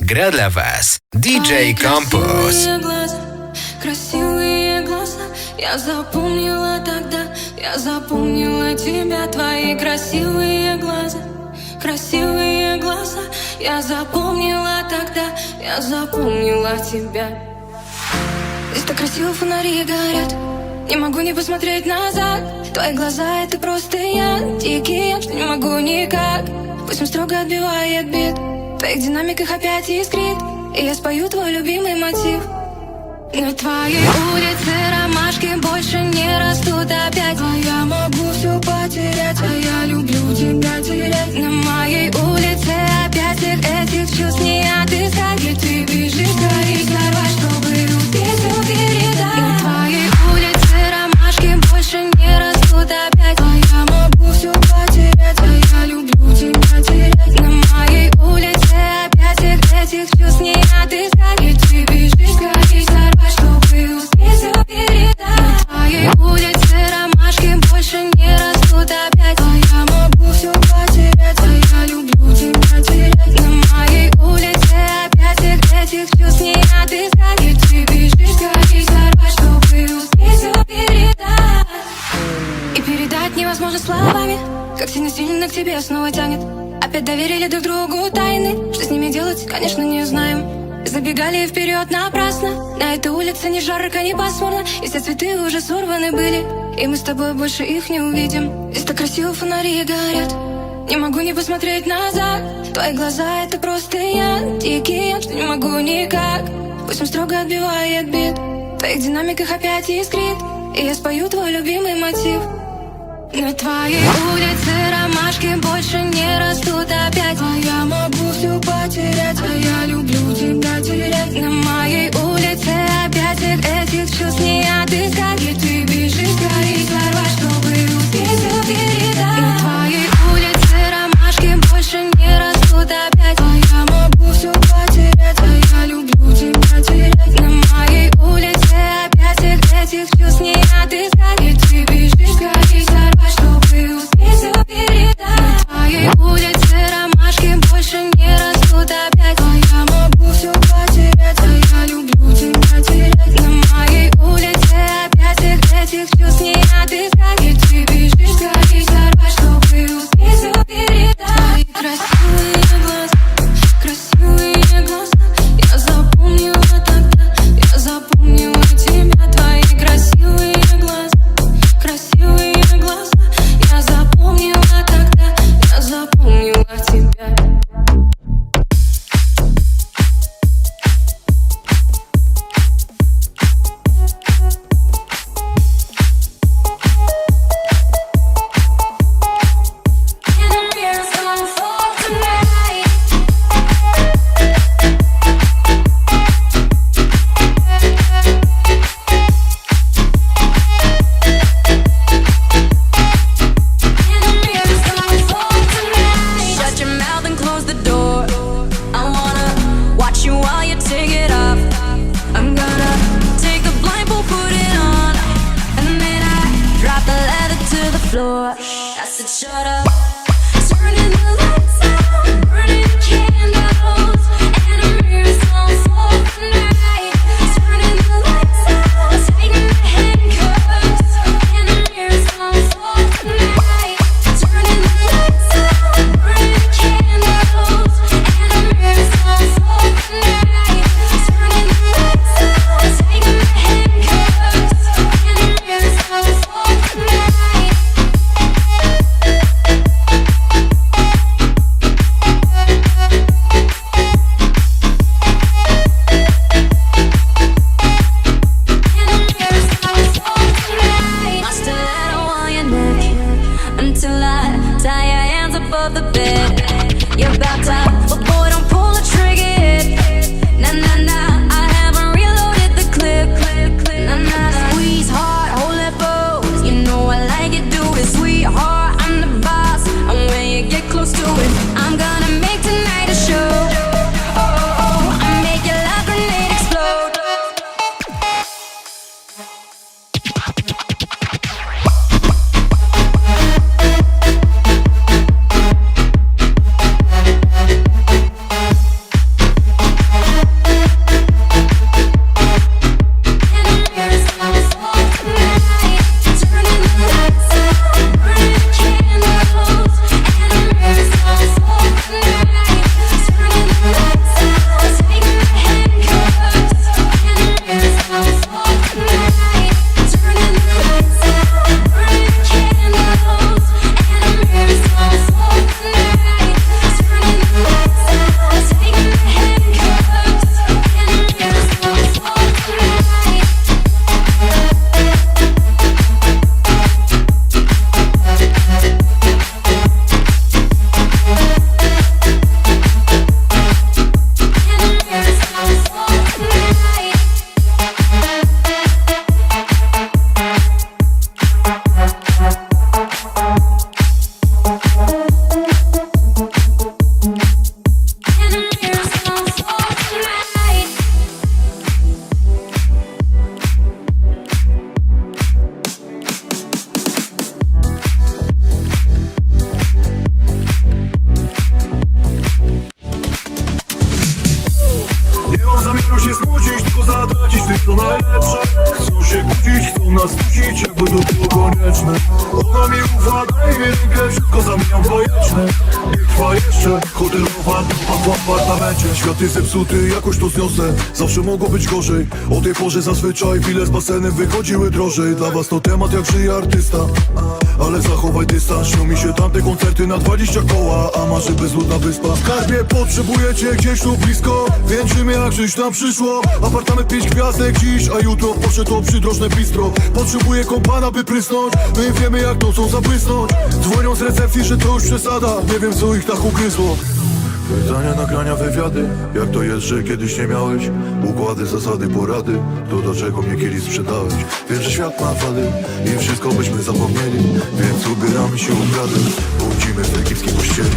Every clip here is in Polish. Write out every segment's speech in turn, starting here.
gra dla Was DJ Campus. Красивые глаза, Я запомнила тогда, я запомнила тебя. Твои красивые глаза, красивые глаза. Я запомнила тогда, я запомнила тебя. Здесь так красиво фонари горят. Не могу не посмотреть назад. Твои глаза это просто я. Дикий я, не могу никак. Пусть он строго отбивает бит твоих динамиках опять искрит И я спою твой любимый мотив. На твоей улице ромашки больше не растут опять А я могу все потерять, а я люблю тебя терять. На моей улице опять всех этих чувств не отыскать Ведь ты бежишь, тебе снова тянет. Опять доверили друг другу тайны. Что с ними делать, конечно, не знаем. Забегали вперед напрасно. На этой улице ни жарко, ни пасмурно. И все цветы уже сорваны были. И мы с тобой больше их не увидим. Здесь так красиво фонари горят. Не могу не посмотреть назад. Твои глаза это просто я Дикий я, что не могу никак. Пусть он строго отбивает бит. В твоих динамиках опять искрит. И я спою твой любимый мотив. На твоей улице ромашки больше не растут опять А я могу все потерять, а я люблю тебя терять. На моей улице опять всех этих чувств не отыскать. Ведь ты бежишь, горишь, сорвать, чтобы успеть все передать На твоей улице ромашки больше не растут опять А я могу все потерять, а я люблю тебя терять. На моей улице опять всех этих чувств не отыскать. Ведь ты бежишь, горишь, сорвать, чтобы успеть Твоей улице ромашки больше не растут опять. А я могу все потерять, а я люблю тебя терять На моей улице jest zepsuty, jakoś to zniosę, zawsze mogło być gorzej. O tej porze zazwyczaj bile z basenem wychodziły drożej. Dla was to temat jak żyje artysta. Ale zachowaj dystans, śnią mi się tamte koncerty na 20 koła. A marzy bezludna wyspa. W skarbie potrzebujecie gdzieś tu blisko. Wieńczymy jak żyć nam przyszło. Apartament pięć gwiazdek dziś, a jutro poszedł to przydrożne bistro. Potrzebuję kompana by prysnąć. My wiemy jak nocą zabłysnąć. Dzwonią z recepcji, że to już przesada. Nie wiem co ich tak ugryzło Pytania, nagrania, wywiady Jak to jest, że kiedyś nie miałeś Układy, zasady, porady? To dlaczego mnie kiedyś sprzedałeś? Wiem, że świat ma wady I wszystko byśmy zapomnieli Więc ubieramy się ukradem Budzimy w egipskiej pościeli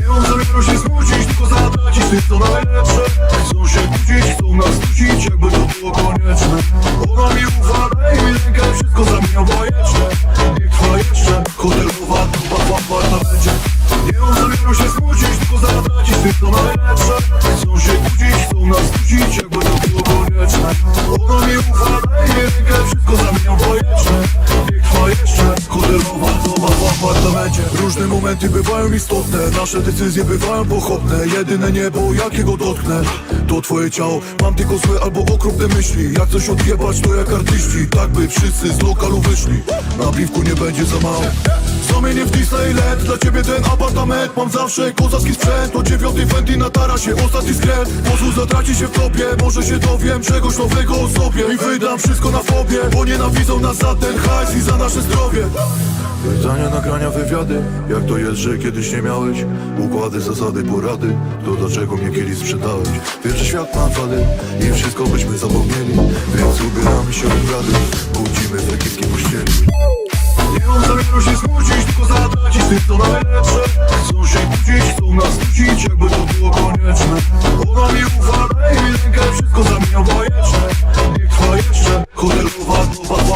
nie mam zamiaru się smucić, tylko zatracić tych co najlepsze. Chcą się kłócić, chcą nas kusić, jakby to było konieczne. Ona mi ufa, daj mi rękę, wszystko zamieniam bajeczne Niech trwa jeszcze, hotelowa dupa w apartamencie Nie mam zamiaru się smucić, tylko zatracić tych co najlepsze. Chcą się kłócić, chcą nas kusić, jakby to było konieczne. Ona mi ufa, daj mi rękę, wszystko zamieniam bajeczne Niech trwa jeszcze, hotelowa dupa w apartamencie Różne momenty bywają istotne, nasze decyzje bywają pochopne. Jedyne niebo, jakiego dotknę, to twoje ciało. Mam tylko złe albo okropne myśli. Jak coś odjebać, to jak artyści. Tak by wszyscy z lokalu wyszli. Na piwku nie będzie za mało. Zamienię w Disneyland Dla ciebie ten apartament. Mam zawsze kozacki sprzęt. O dziewiątej Fendi na tarasie Ostatni skręt. Pozwól zatraci się w tobie Może się dowiem czegoś nowego o sobie. I wydam wszystko na fobie Bo nienawidzą nas za ten hajs i za nasze zdrowie Pytania, nagrania, wywiady. Jak to jest, że kiedyś nie miałeś? Układy, zasady, porady. To dlaczego mnie kiedyś sprzedałeś? Wiem, że świat ma wady I wszystko byśmy zapomnieli. Więc ubieramy się w rady. Budzimy w egipskiej pościeli. Nie mam zamiaru się smucić, tylko zatracić tych co najlepsze. Chcą się kłócić, chcą nas kusić, jakby to było konieczne. Ona mi ufa, daj mi rękę, wszystko zamieniam w bajeczne. Niech trwa jeszcze, hotelowa dupa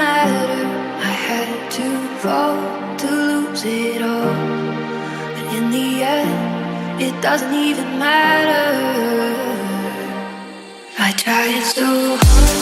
matter. I had to fall to lose it all. But in the end, it doesn't even matter. I tried so hard.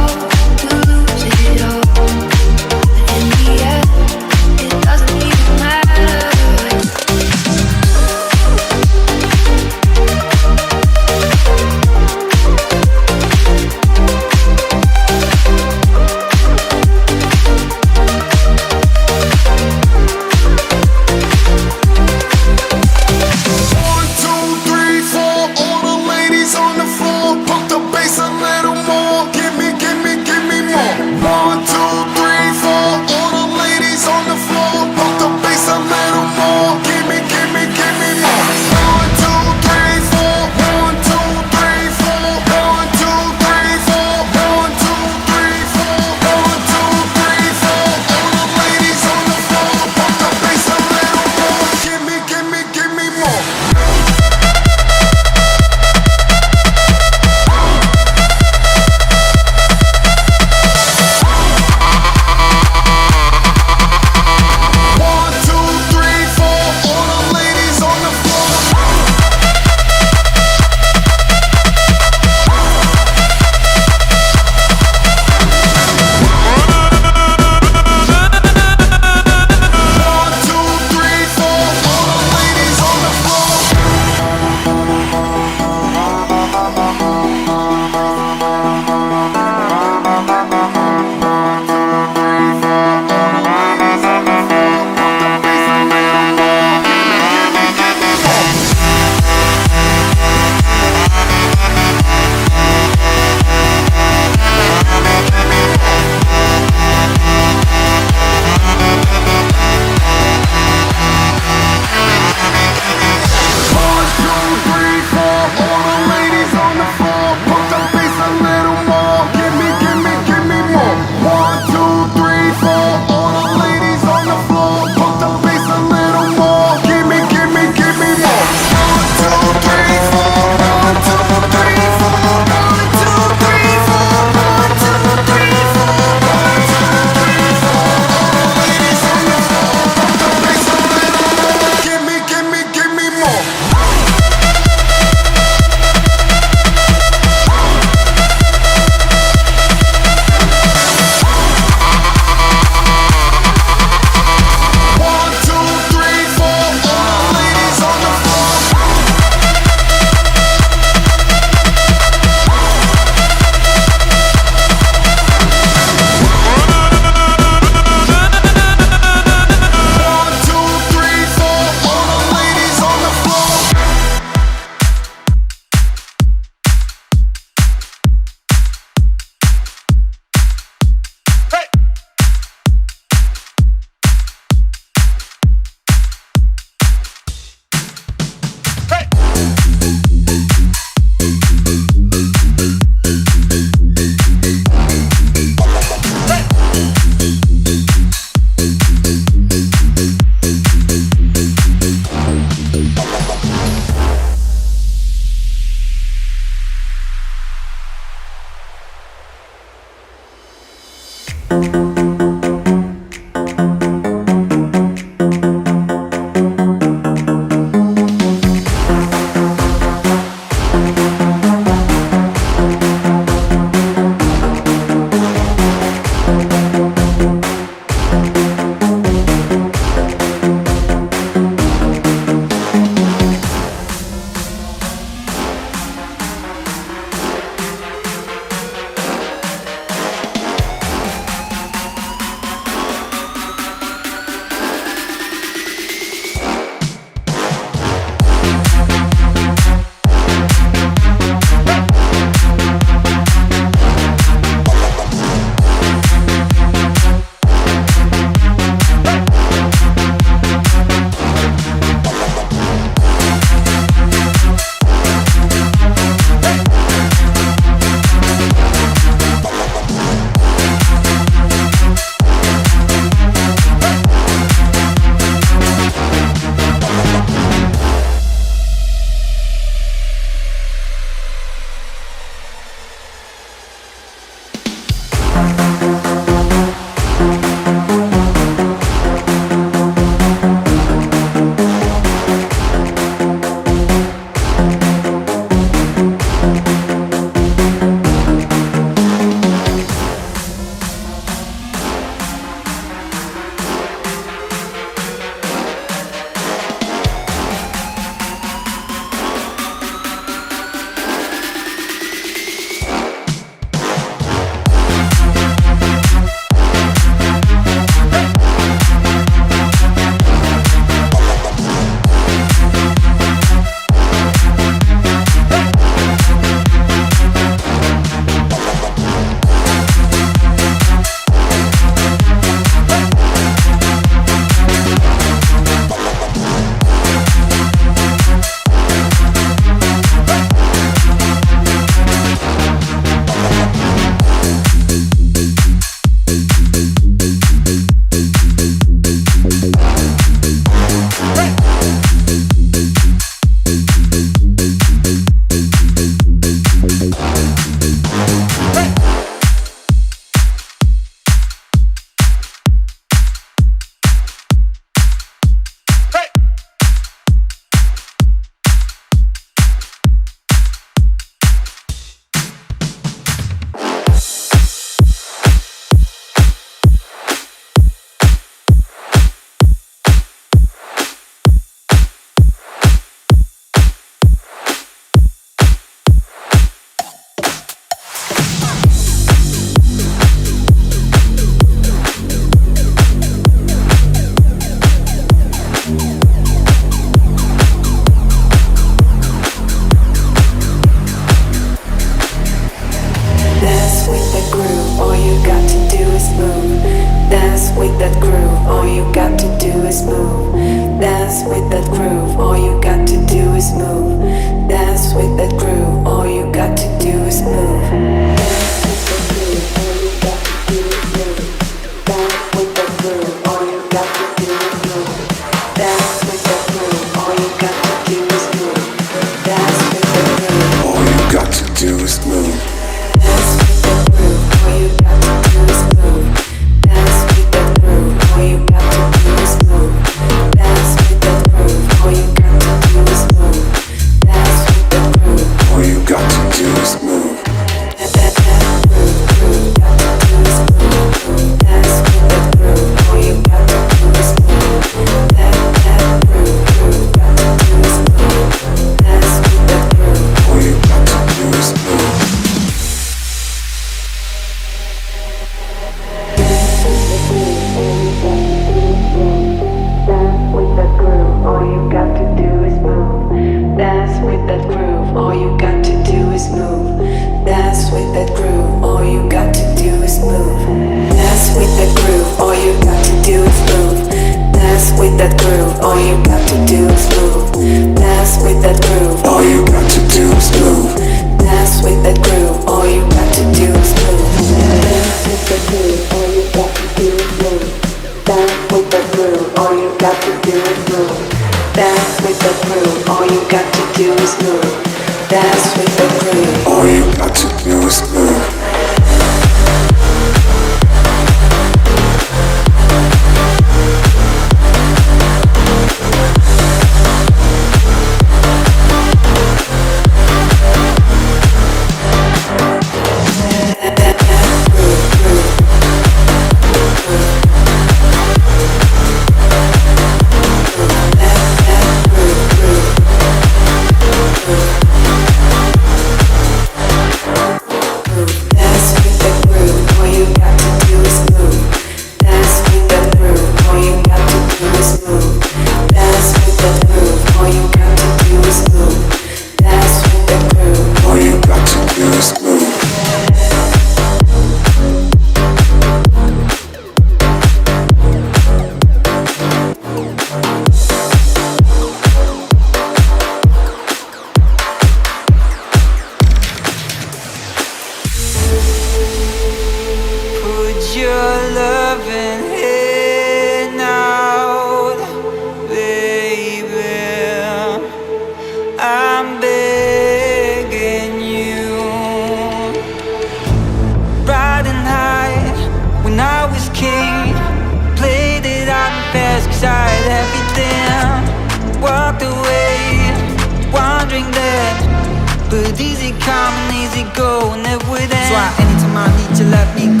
music going everywhere. That's why anytime I need to let me go.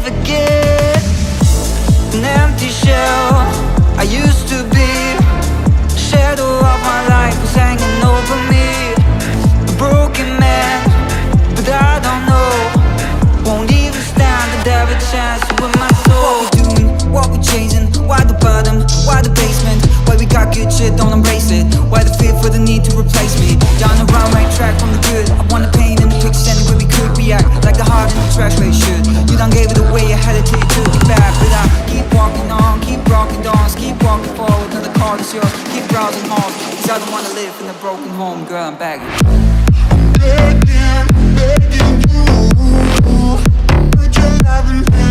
forget an empty shell I used to be. Shadow of my life was hanging over me. A broken man, but I don't know. Won't even stand the devil chance with my soul. What we doing? What we chasing? Why the bottom? Why the basement? Why we got good shit? Don't embrace it. Why the fear for the need to replace me? Down the wrong right track from the good translation. You done gave it away, I had to take it back. But I keep walking on, keep rocking on, keep walking forward. Another card is yours, keep browsing home. Cause I don't wanna live in a broken home, girl, I'm begging. Begging, begging you. Put your love in